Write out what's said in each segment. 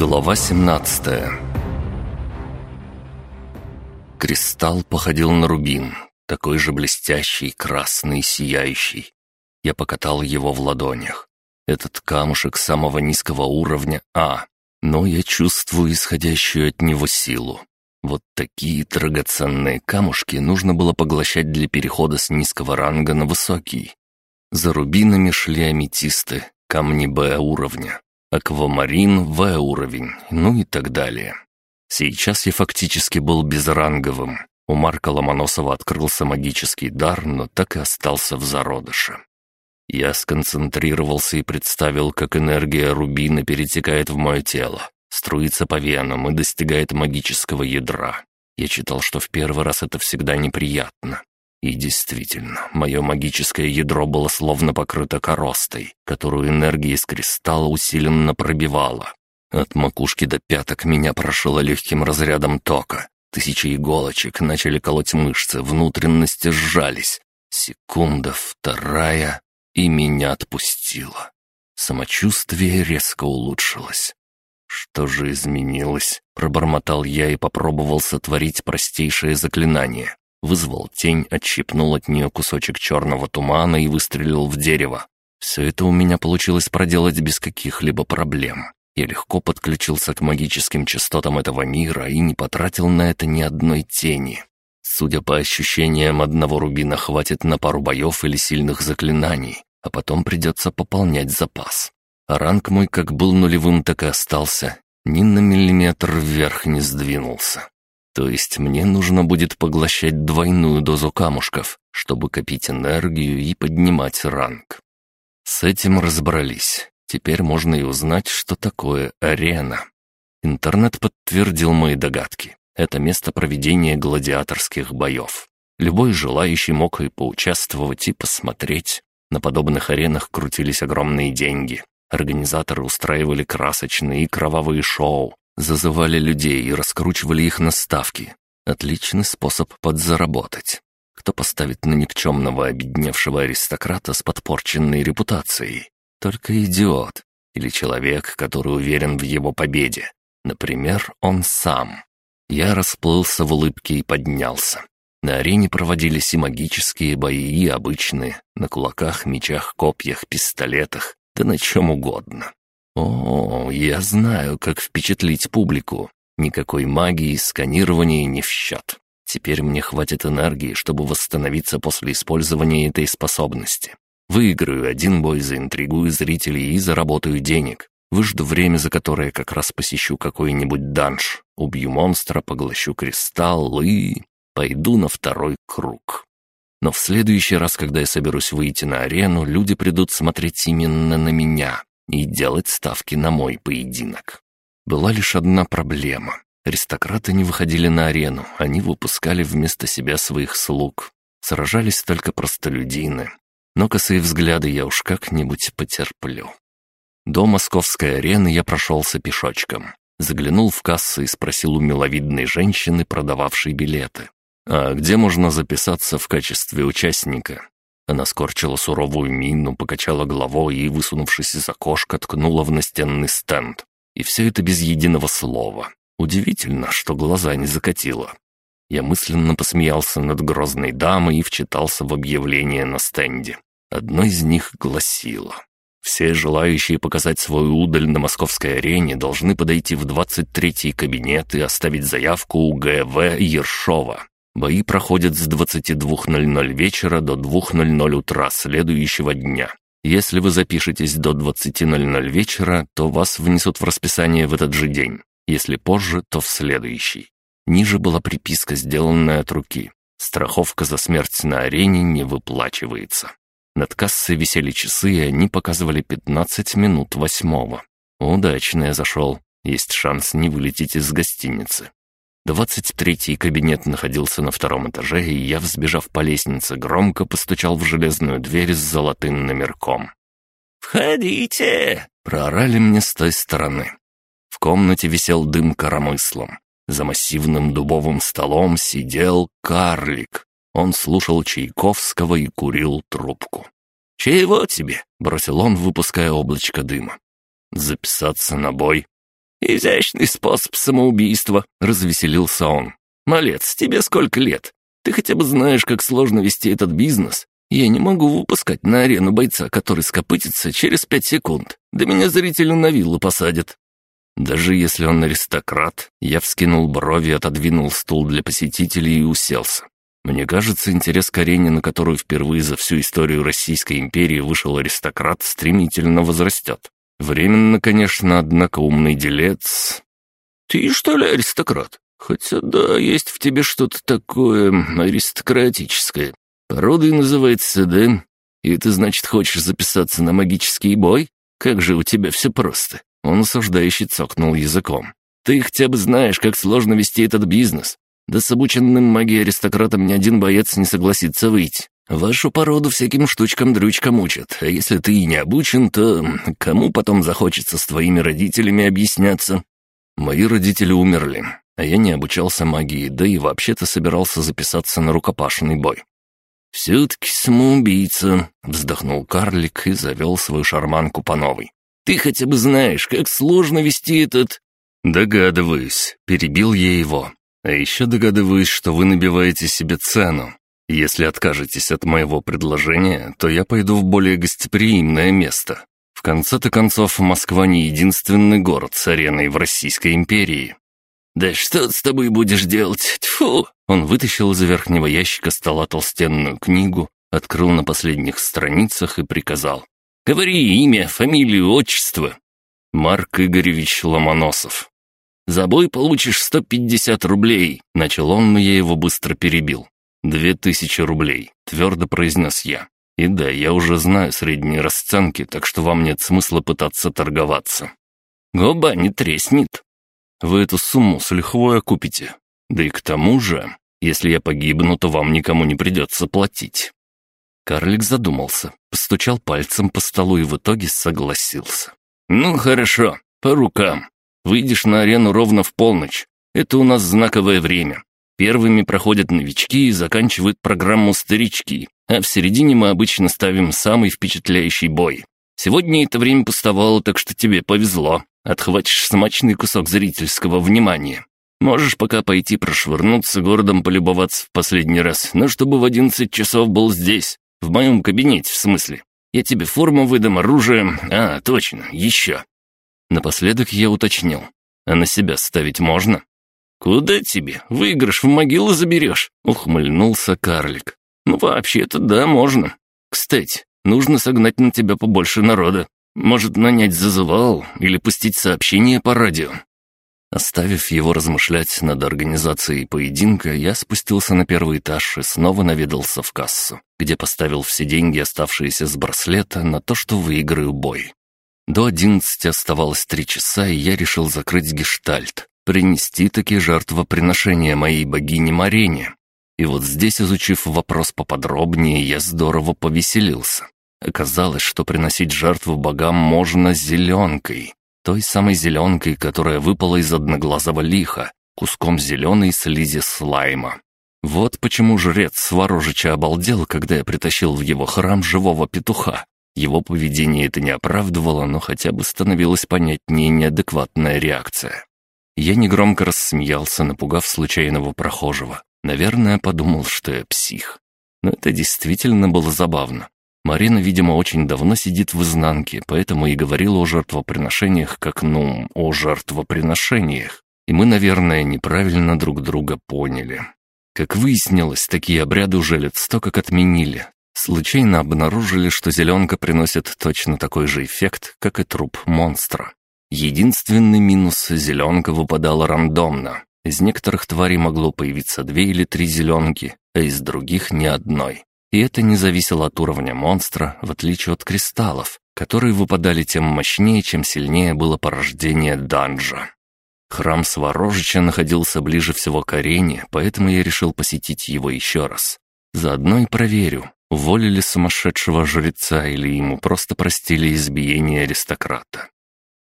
Глава 17 Кристалл походил на рубин, такой же блестящий, красный, сияющий. Я покатал его в ладонях. Этот камушек самого низкого уровня А, но я чувствую исходящую от него силу. Вот такие драгоценные камушки нужно было поглощать для перехода с низкого ранга на высокий. За рубинами шли аметисты, камни Б уровня, аквамарин В уровень, ну и так далее. Сейчас я фактически был безранговым. У Марка Ломоносова открылся магический дар, но так и остался в зародыше. Я сконцентрировался и представил, как энергия рубина перетекает в мое тело, струится по венам и достигает магического ядра. Я читал, что в первый раз это всегда неприятно. И действительно, мое магическое ядро было словно покрыто коростой, которую энергия из кристалла усиленно пробивала. От макушки до пяток меня прошило легким разрядом тока. Тысячи иголочек начали колоть мышцы, внутренности сжались. Секунда, вторая, и меня отпустило. Самочувствие резко улучшилось. «Что же изменилось?» — пробормотал я и попробовал сотворить простейшее заклинание. Вызвал тень, отщипнул от нее кусочек черного тумана и выстрелил в дерево. Все это у меня получилось проделать без каких-либо проблем. Я легко подключился к магическим частотам этого мира и не потратил на это ни одной тени. Судя по ощущениям, одного рубина хватит на пару боев или сильных заклинаний, а потом придется пополнять запас. А ранг мой как был нулевым, так и остался. Ни на миллиметр вверх не сдвинулся. То есть мне нужно будет поглощать двойную дозу камушков, чтобы копить энергию и поднимать ранг. С этим разобрались. Теперь можно и узнать, что такое арена. Интернет подтвердил мои догадки. Это место проведения гладиаторских боев. Любой желающий мог и поучаствовать, и посмотреть. На подобных аренах крутились огромные деньги. Организаторы устраивали красочные и кровавые шоу, зазывали людей и раскручивали их на ставки. Отличный способ подзаработать. Кто поставит на никчемного обедневшего аристократа с подпорченной репутацией? Только идиот. Или человек, который уверен в его победе. Например, он сам. Я расплылся в улыбке и поднялся. На арене проводились и магические бои, и обычные, на кулаках, мечах, копьях, пистолетах, да на чем угодно. О, я знаю, как впечатлить публику. Никакой магии, сканирования не в счет. Теперь мне хватит энергии, чтобы восстановиться после использования этой способности. Выиграю один бой, заинтригую зрителей и заработаю денег. Выжду время, за которое как раз посещу какой-нибудь данж. Убью монстра, поглощу кристалл и... Пойду на второй круг. Но в следующий раз, когда я соберусь выйти на арену, люди придут смотреть именно на меня и делать ставки на мой поединок. Была лишь одна проблема. Аристократы не выходили на арену, они выпускали вместо себя своих слуг. Сражались только простолюдины. Но косые взгляды я уж как-нибудь потерплю. До московской арены я прошелся пешочком. Заглянул в кассу и спросил у миловидной женщины, продававшей билеты. «А где можно записаться в качестве участника?» Она скорчила суровую мину, покачала головой и, высунувшись из окошка, ткнула в настенный стенд. И все это без единого слова. Удивительно, что глаза не закатила. Я мысленно посмеялся над грозной дамой и вчитался в объявление на стенде. Одно из них гласило все желающие показать свою удаль на московской арене должны подойти в 23-й кабинет и оставить заявку у Г.В. Ершова. Бои проходят с 22.00 вечера до 2.00 утра следующего дня. Если вы запишетесь до 20.00 вечера, то вас внесут в расписание в этот же день. Если позже, то в следующий. Ниже была приписка, сделанная от руки. Страховка за смерть на арене не выплачивается. Над кассой висели часы, и они показывали 15 минут восьмого. Удачно я зашел. Есть шанс не вылететь из гостиницы. Двадцать третий кабинет находился на втором этаже, и я, взбежав по лестнице, громко постучал в железную дверь с золотым номерком. «Входите!» — проорали мне с той стороны. В комнате висел дым коромыслом. За массивным дубовым столом сидел карлик. Он слушал Чайковского и курил трубку. «Чего тебе?» — бросил он, выпуская облачко дыма. «Записаться на бой?» «Изящный способ самоубийства», — развеселился он. «Малец, тебе сколько лет? Ты хотя бы знаешь, как сложно вести этот бизнес? Я не могу выпускать на арену бойца, который скопытится через пять секунд. Да меня зрители на виллу посадят». Даже если он аристократ, я вскинул брови, отодвинул стул для посетителей и уселся. Мне кажется, интерес к арене, на которую впервые за всю историю Российской империи вышел аристократ, стремительно возрастет. Временно, конечно, однако умный делец... «Ты что ли аристократ? Хотя да, есть в тебе что-то такое аристократическое. Породой называется, да? И ты, значит, хочешь записаться на магический бой? Как же у тебя все просто?» Он осуждающе цокнул языком. «Ты хотя бы знаешь, как сложно вести этот бизнес. Да с обученным магией аристократом ни один боец не согласится выйти. Вашу породу всяким штучкам-дрючкам учат, а если ты и не обучен, то кому потом захочется с твоими родителями объясняться? Мои родители умерли, а я не обучался магии, да и вообще-то собирался записаться на рукопашный бой. «Все-таки самоубийца», — вздохнул карлик и завел свою шарманку по новой. «Ты хотя бы знаешь, как сложно вести этот...» «Догадываюсь», — перебил я его. «А еще догадываюсь, что вы набиваете себе цену. Если откажетесь от моего предложения, то я пойду в более гостеприимное место. В конце-то концов, Москва не единственный город с ареной в Российской империи». «Да что с тобой будешь делать? Тьфу!» Он вытащил из верхнего ящика стола толстенную книгу, открыл на последних страницах и приказал. «Говори имя, фамилию, отчество». «Марк Игоревич Ломоносов». «За бой получишь 150 рублей», — начал он, но я его быстро перебил. «Две тысячи рублей», — твердо произнес я. «И да, я уже знаю средние расценки, так что вам нет смысла пытаться торговаться». «Губа не треснет». «Вы эту сумму с лихвой окупите. Да и к тому же, если я погибну, то вам никому не придется платить». Карлик задумался, постучал пальцем по столу и в итоге согласился. «Ну хорошо, по рукам. Выйдешь на арену ровно в полночь. Это у нас знаковое время. Первыми проходят новички и заканчивают программу старички, а в середине мы обычно ставим самый впечатляющий бой. Сегодня это время пустовало, так что тебе повезло. Отхватишь смачный кусок зрительского внимания. Можешь пока пойти прошвырнуться городом полюбоваться в последний раз, но чтобы в одиннадцать часов был здесь, в моем кабинете, в смысле. Я тебе форму выдам, оружие... А, точно, еще». Напоследок я уточнил. «А на себя ставить можно?» «Куда тебе? Выигрыш в могилу заберешь?» — ухмыльнулся карлик. «Ну, вообще-то да, можно. Кстати, нужно согнать на тебя побольше народа. Может, нанять зазывал или пустить сообщение по радио». Оставив его размышлять над организацией поединка, я спустился на первый этаж и снова наведался в кассу, где поставил все деньги, оставшиеся с браслета, на то, что выиграю бой. До одиннадцати оставалось три часа, и я решил закрыть гештальт, принести такие жертвоприношения моей богине Марине. И вот здесь, изучив вопрос поподробнее, я здорово повеселился. Оказалось, что приносить жертву богам можно зеленкой. Той самой зеленкой, которая выпала из одноглазого лиха, куском зеленой слизи слайма. Вот почему жрец Сворожича обалдел, когда я притащил в его храм живого петуха. Его поведение это не оправдывало, но хотя бы становилась понятнее неадекватная реакция. Я негромко рассмеялся, напугав случайного прохожего. Наверное, подумал, что я псих. Но это действительно было забавно. Марина, видимо, очень давно сидит в изнанке, поэтому и говорила о жертвоприношениях как, ну, о жертвоприношениях. И мы, наверное, неправильно друг друга поняли. Как выяснилось, такие обряды уже лет сто как отменили. Случайно обнаружили, что зеленка приносит точно такой же эффект, как и труп монстра. Единственный минус – зеленка выпадала рандомно. Из некоторых тварей могло появиться две или три зеленки, а из других ни одной. И это не зависело от уровня монстра, в отличие от кристаллов, которые выпадали тем мощнее, чем сильнее было порождение данжа. Храм Сворожича находился ближе всего к арене, поэтому я решил посетить его еще раз. Заодно и проверю, уволили сумасшедшего жреца или ему просто простили избиение аристократа.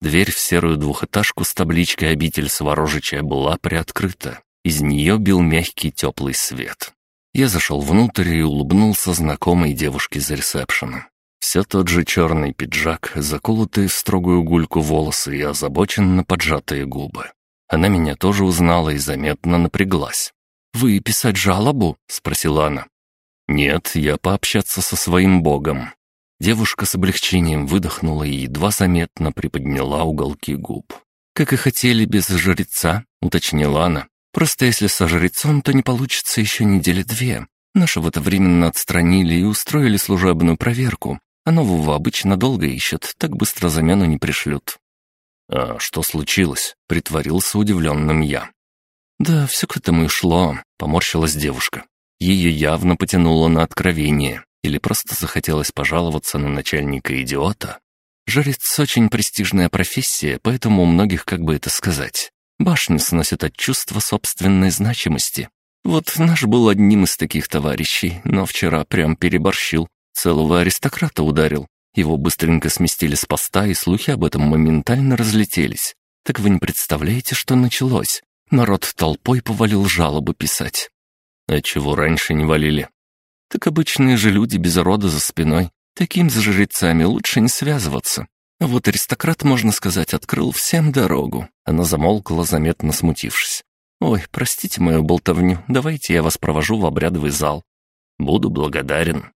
Дверь в серую двухэтажку с табличкой «Обитель Сворожича» была приоткрыта. Из нее бил мягкий теплый свет. Я зашел внутрь и улыбнулся знакомой девушке за ресепшеном. Все тот же черный пиджак, заколотые в строгую гульку волосы и озабоченно поджатые губы. Она меня тоже узнала и заметно напряглась. «Вы писать жалобу?» — спросила она. «Нет, я пообщаться со своим богом». Девушка с облегчением выдохнула и едва заметно приподняла уголки губ. «Как и хотели без жреца», — уточнила она. «Просто если со жрецом, то не получится еще недели две. Нашего-то временно отстранили и устроили служебную проверку, а нового обычно долго ищут, так быстро замену не пришлют». «А что случилось?» — притворился удивленным я. «Да все к этому и шло», — поморщилась девушка. Ее явно потянуло на откровение, или просто захотелось пожаловаться на начальника-идиота. Жрец — очень престижная профессия, поэтому у многих, как бы это сказать, башню сносят от чувства собственной значимости. Вот наш был одним из таких товарищей, но вчера прям переборщил, целого аристократа ударил. Его быстренько сместили с поста, и слухи об этом моментально разлетелись. Так вы не представляете, что началось? Народ толпой повалил жалобы писать. А чего раньше не валили? Так обычные же люди без рода за спиной. Таким с жрецами лучше не связываться. А вот аристократ, можно сказать, открыл всем дорогу. Она замолкла, заметно смутившись. «Ой, простите мою болтовню, давайте я вас провожу в обрядовый зал». «Буду благодарен».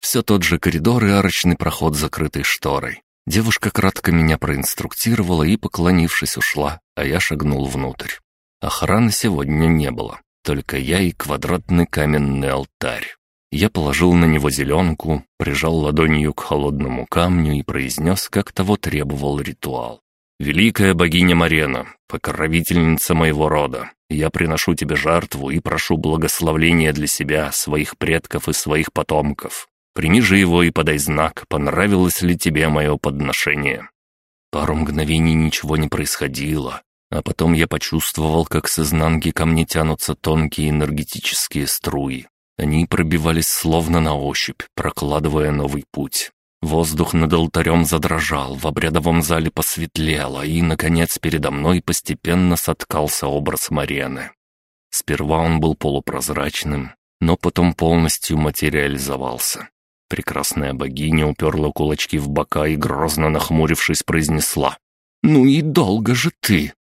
Все тот же коридор и арочный проход, закрытый шторой. Девушка кратко меня проинструктировала и, поклонившись, ушла, а я шагнул внутрь. Охраны сегодня не было, только я и квадратный каменный алтарь. Я положил на него зеленку, прижал ладонью к холодному камню и произнес, как того требовал ритуал. «Великая богиня Марена, покровительница моего рода, я приношу тебе жертву и прошу благословления для себя, своих предков и своих потомков. Прими же его и подай знак, понравилось ли тебе мое подношение». Пару мгновений ничего не происходило, а потом я почувствовал, как с изнанки ко мне тянутся тонкие энергетические струи. Они пробивались словно на ощупь, прокладывая новый путь. Воздух над алтарем задрожал, в обрядовом зале посветлело, и, наконец, передо мной постепенно соткался образ Марены. Сперва он был полупрозрачным, но потом полностью материализовался. Прекрасная богиня уперла кулачки в бока и, грозно нахмурившись, произнесла «Ну и долго же ты!»